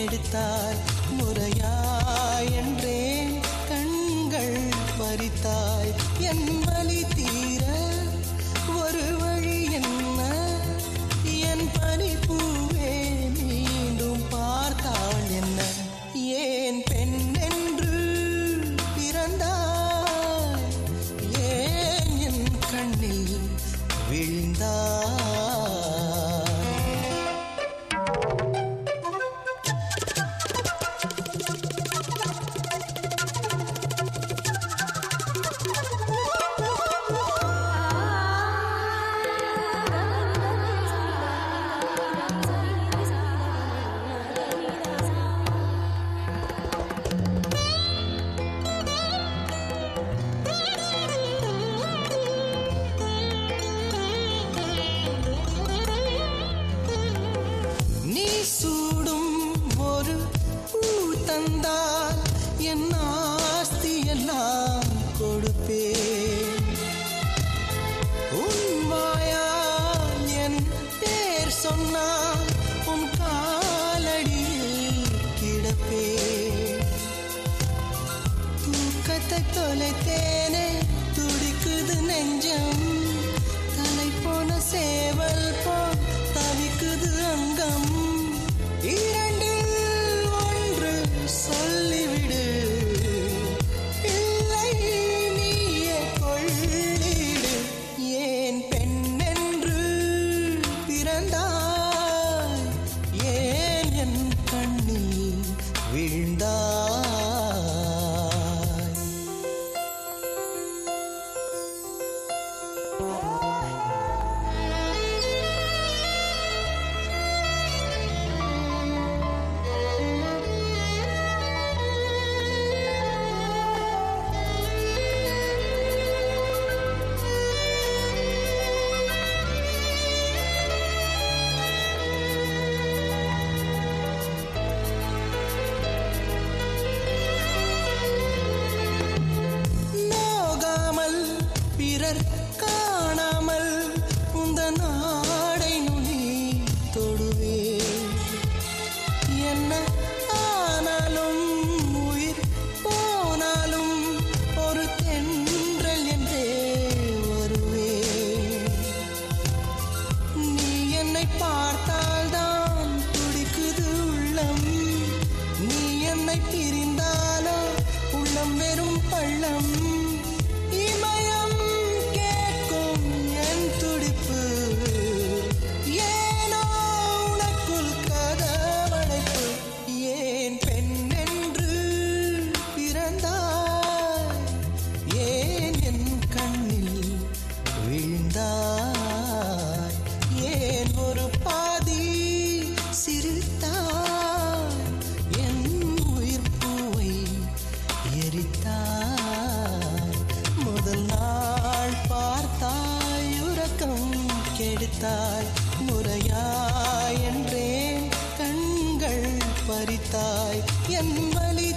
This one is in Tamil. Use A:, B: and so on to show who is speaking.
A: எடுத்தாய் முறையாய் என்றேன் கண்கள் மறித்தாய். என் வலி தீர ஒரு வழி என்ன? என் பனி பூவே மீண்டும் பார்த்தாள் என்ன? ஏன் பெண் என்று பிறந்தாய்? ஏன் என் கண்ணில் விழுந்தாய்? நான் உன் காலடியில் கிடப்பே தூக்கத்தை தொலைத்தேனே பறித்தாள் முறையாய் என்றேன் கண்கள் பறித்தாய். என் வலி